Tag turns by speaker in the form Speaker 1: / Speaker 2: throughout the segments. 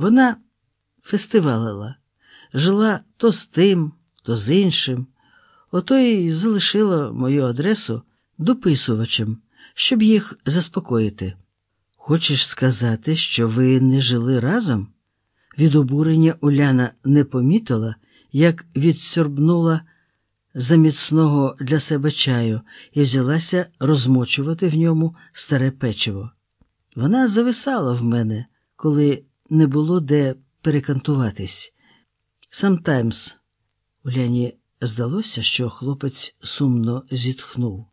Speaker 1: Вона фестивалила, жила то з тим, то з іншим. Ото й залишила мою адресу дописувачем, щоб їх заспокоїти. Хочеш сказати, що ви не жили разом? Від обурення Уляна не помітила, як відсорбнула заміцного для себе чаю і взялася розмочувати в ньому старе печиво. Вона зависала в мене, коли не було де перекантуватись. Самтаймс Уляні здалося, що хлопець сумно зітхнув.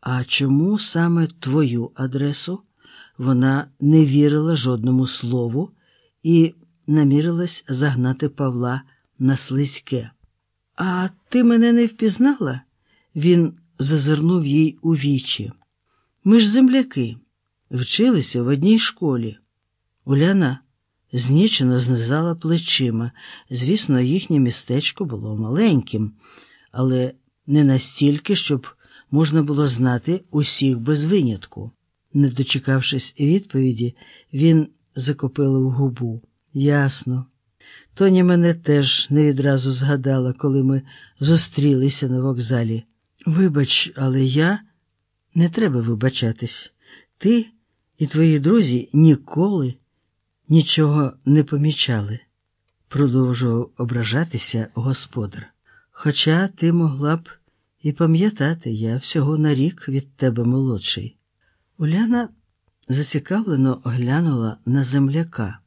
Speaker 1: А чому саме твою адресу? Вона не вірила жодному слову і намірилась загнати Павла на слизьке. А ти мене не впізнала? Він зазирнув їй у вічі. Ми ж земляки, вчилися в одній школі. Уляна знічено знизала плечима. Звісно, їхнє містечко було маленьким, але не настільки, щоб можна було знати усіх без винятку. Не дочекавшись відповіді, він закопилив губу. Ясно. Тоні мене теж не відразу згадала, коли ми зустрілися на вокзалі. Вибач, але я не треба вибачатись. Ти і твої друзі ніколи нічого не помічали, продовжував ображатися господар. Хоча ти могла б і пам'ятати, я всього на рік від тебе молодший. Уляна зацікавлено оглянула на земляка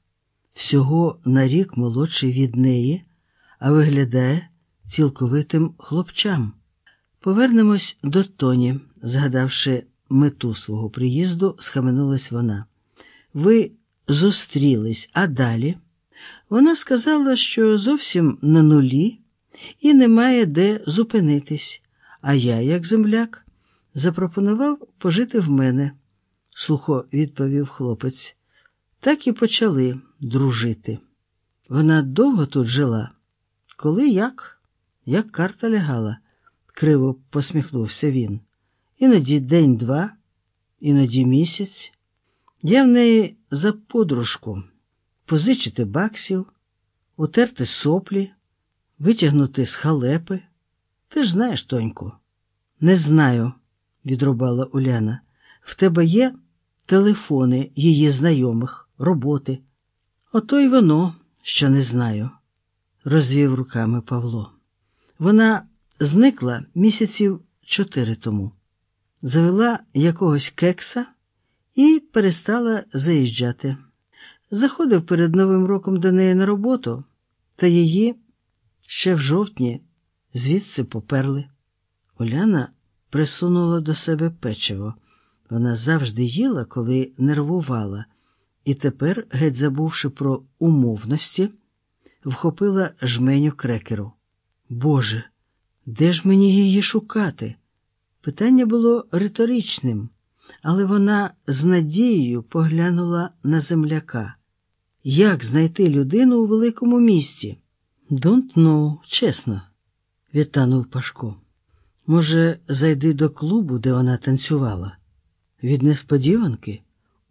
Speaker 1: всього на рік молодший від неї, а виглядає цілковитим хлопчам. Повернемось до Тоні, згадавши мету свого приїзду, схаменулась вона. Ви зустрілись, а далі вона сказала, що зовсім на нулі і немає де зупинитись. А я, як земляк, запропонував пожити в мене, сухо відповів хлопець. Так і почали дружити. Вона довго тут жила. Коли як? Як карта лягала, криво посміхнувся він. Іноді день-два, іноді місяць. Я в неї за подружку позичити баксів, утерти соплі, витягнути з халепи. Ти ж знаєш, Тоньку? Не знаю, відрубала Уляна. В тебе є телефони її знайомих, роботи. Ото й воно, що не знаю, розвів руками Павло. Вона зникла місяців чотири тому, завела якогось кекса і перестала заїжджати. Заходив перед Новим роком до неї на роботу, та її ще в жовтні звідси поперли. Оляна присунула до себе печиво. Вона завжди їла, коли нервувала, і тепер, геть забувши про умовності, вхопила жменю крекеру. Боже, де ж мені її шукати? Питання було риторичним, але вона з надією поглянула на земляка. Як знайти людину у великому місті? Don't know, чесно, відтанув Пашко. Може, зайди до клубу, де вона танцювала? Від несподіванки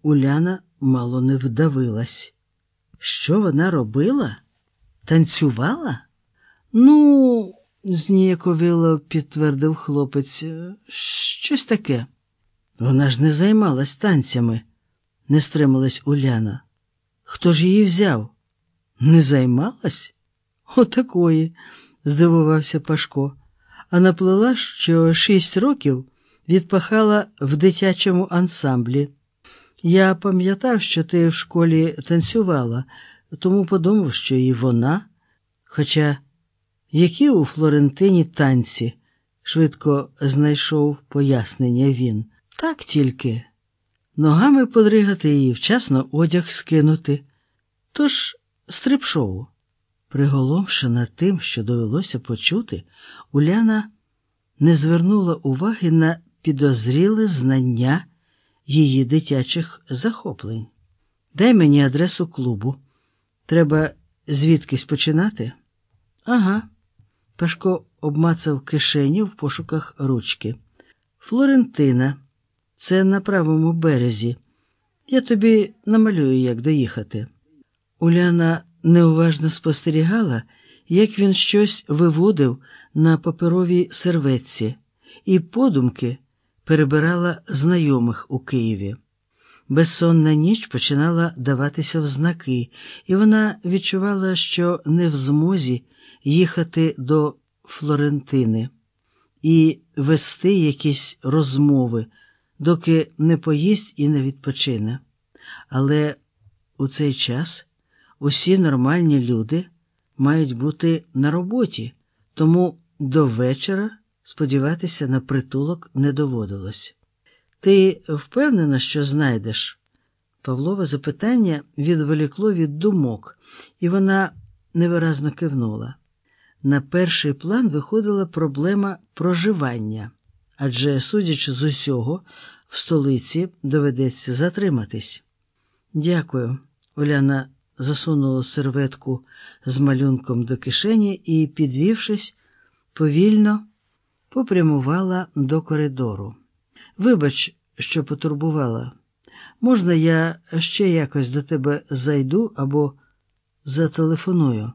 Speaker 1: Уляна мало не вдавилась. Що вона робила? Танцювала? Ну, зніяковіло підтвердив хлопець, щось таке. Вона ж не займалась танцями, не стрималась Уляна. Хто ж її взяв? Не займалась? Отакої, здивувався Пашко, а наплила, що шість років відпахала в дитячому ансамблі. Я пам'ятав, що ти в школі танцювала, тому подумав, що і вона. Хоча які у Флорентині танці, швидко знайшов пояснення він. Так тільки ногами подригати і вчасно одяг скинути. Тож стрип-шоу. Приголомшена тим, що довелося почути, Уляна не звернула уваги на підозріле знання її дитячих захоплень. Дай мені адресу клубу. Треба звідкись починати? Ага. Пашко обмацав кишені в пошуках ручки. Флорентина, це на правому березі. Я тобі намалюю, як доїхати. Уляна неуважно спостерігала, як він щось виводив на паперовій серветці, і подумки перебирала знайомих у Києві. Безсонна ніч починала даватися в знаки, і вона відчувала, що не в змозі їхати до Флорентини і вести якісь розмови, доки не поїсть і не відпочине. Але у цей час усі нормальні люди мають бути на роботі, тому до вечора сподіватися на притулок не доводилось. Ти впевнена, що знайдеш? Павлове запитання відволікло від думок, і вона невиразно кивнула. На перший план виходила проблема проживання, адже, судячи з усього, в столиці доведеться затриматись. Дякую. Оляна засунула серветку з малюнком до кишені і, підвівшись, повільно попрямувала до коридору. Вибач, що потурбувала. Можна, я ще якось до тебе зайду або зателефоную.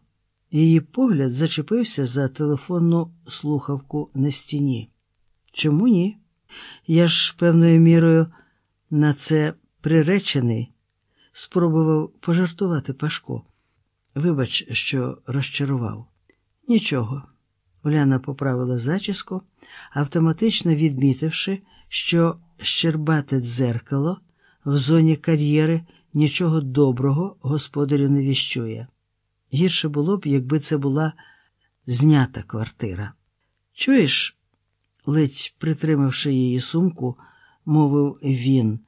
Speaker 1: Її погляд зачепився за телефонну слухавку на стіні. Чому ні? Я ж певною мірою на це приречений, спробував пожартувати Пашко. Вибач, що розчарував. Нічого. Уляна поправила зачіску, автоматично відмітивши, що щербате дзеркало в зоні кар'єри нічого доброго господарю не віщує. Гірше було б, якби це була знята квартира. Чуєш, ледь притримавши її сумку, мовив він,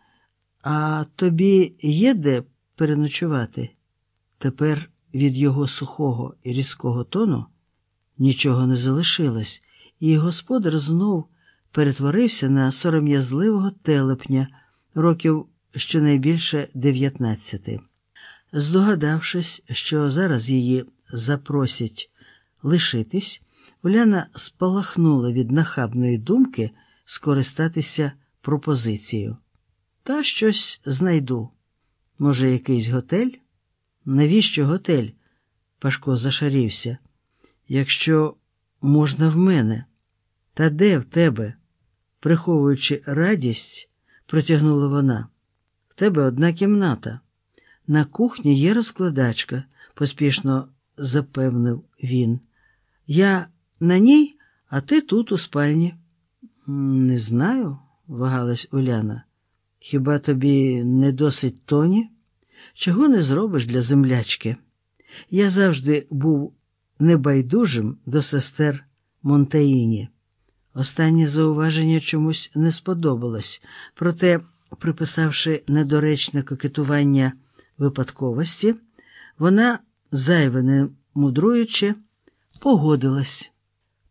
Speaker 1: а тобі є де переночувати? Тепер від його сухого і різкого тону нічого не залишилось, і господар знов перетворився на сором'язливого телепня років щонайбільше дев'ятнадцяти. Здогадавшись, що зараз її запросять лишитись, Уляна спалахнула від нахабної думки скористатися пропозицією. Та щось знайду. Може, якийсь готель? Навіщо готель? Пашко зашарівся. Якщо можна в мене, та де в тебе? приховуючи радість, протягнула вона. В тебе одна кімната. На кухні є розкладачка, поспішно запевнив він. Я на ній, а ти тут у спальні. Не знаю, вагалась Уляна. Хіба тобі не досить тоні? Чого не зробиш для землячки? Я завжди був небайдужим до сестер Монтаїні. Останнє зауваження чомусь не сподобалось, проте, приписавши недоречне кокетування випадковості, вона, зайве не мудруючи, погодилась.